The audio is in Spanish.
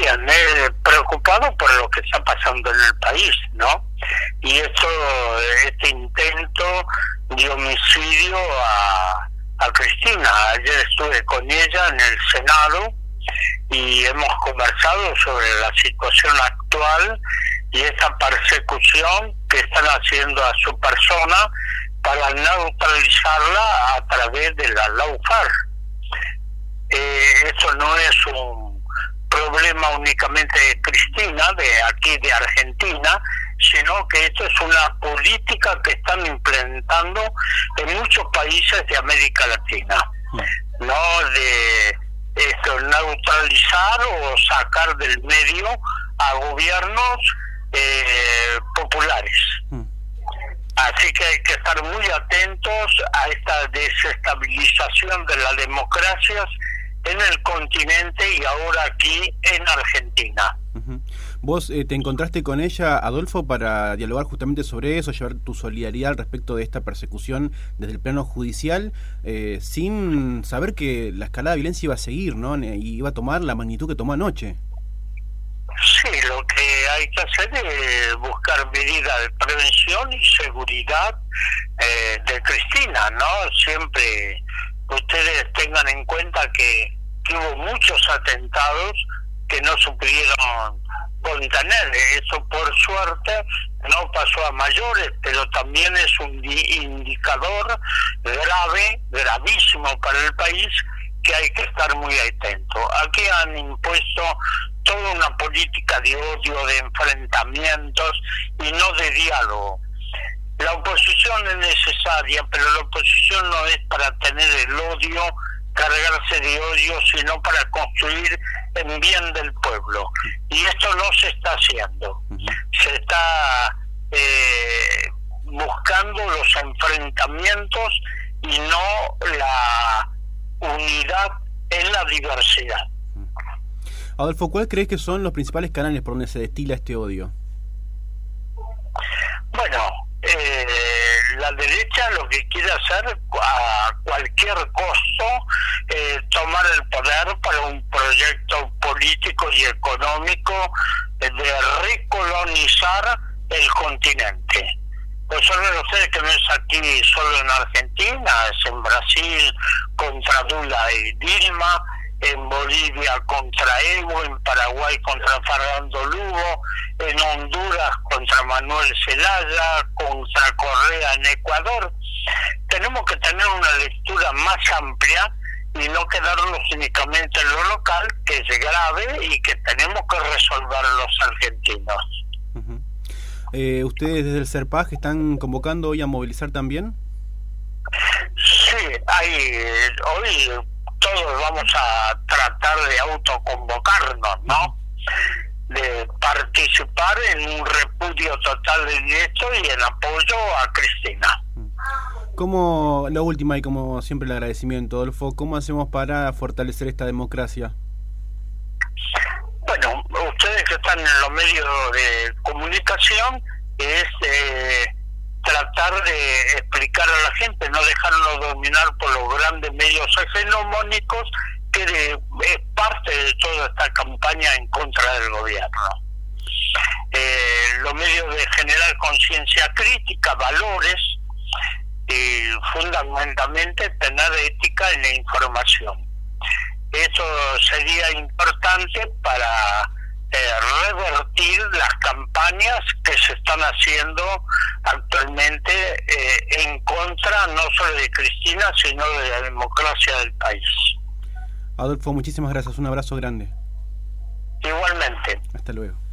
bien, preocupado por lo que está pasando en el país, ¿no? Y esto, este intento de homicidio a, a Cristina. Ayer estuve con ella en el Senado y hemos conversado sobre la situación actual y esa persecución que están haciendo a su persona para neutralizarla a través de la LAUFAR. Eh, eso no es un problema únicamente de Cristina, de aquí de Argentina, sino que esto es una política que están implementando en muchos países de América Latina, mm. no de esto, neutralizar o sacar del medio a gobiernos eh, populares. Mm. Así que hay que estar muy atentos a esta desestabilización de las democracias en el continente y ahora aquí en Argentina. Vos eh, te encontraste con ella, Adolfo, para dialogar justamente sobre eso, llevar tu solidaridad respecto de esta persecución desde el plano judicial, eh, sin saber que la escalada de violencia iba a seguir, ¿no? Y iba a tomar la magnitud que tomó anoche. Sí, lo que hay que hacer es buscar medidas de prevención y seguridad eh, de Cristina, ¿no? Siempre ustedes tengan en cuenta que, hubo muchos atentados que no supieron contener. Eso por suerte no pasó a mayores, pero también es un indicador grave, gravísimo para el país que hay que estar muy atento. Aquí han impuesto toda una política de odio, de enfrentamientos y no de diálogo. La oposición es necesaria, pero la oposición no es para tener el odio, cargarse de odio, sino para construir en bien del pueblo. Y esto no se está haciendo. Se está eh, buscando los enfrentamientos y no la unidad en la diversidad. Adolfo, ¿cuál crees que son los principales canales por donde se destila este odio? Bueno, eh, la derecha lo que quiere hacer a cualquier costo eh, tomar el poder para un proyecto político y económico de recolonizar el continente. Pues saben ustedes que no es aquí solo en Argentina, es en Brasil contra Lula y Dilma, en Bolivia contra Evo, en Paraguay contra Fernando Lugo, en Honduras Manuel Zelaya, contra Correa en Ecuador. Tenemos que tener una lectura más amplia y no quedarnos únicamente en lo local, que es grave y que tenemos que resolver los argentinos. eh, ¿Ustedes desde el CERPAG están convocando hoy a movilizar también? Sí, hay, hoy todos vamos a tratar de autoconvocarnos, ¿no? De participar en un repudio total de esto y en apoyo a Cristina. Como la última y como siempre el agradecimiento, Adolfo, ¿cómo hacemos para fortalecer esta democracia? Bueno, ustedes que están en los medios de comunicación, es eh, tratar de explicar a la gente, no dejarlo dominar por los grandes medios hegemónicos, que es parte de toda esta campaña en contra del gobierno. Eh, los medios de generar conciencia crítica, valores, y fundamentalmente tener ética en la información. Eso sería importante para eh, revertir las campañas que se están haciendo actualmente eh, en contra no solo de Cristina, sino de la democracia del país. Adolfo, muchísimas gracias. Un abrazo grande. Igualmente. Hasta luego.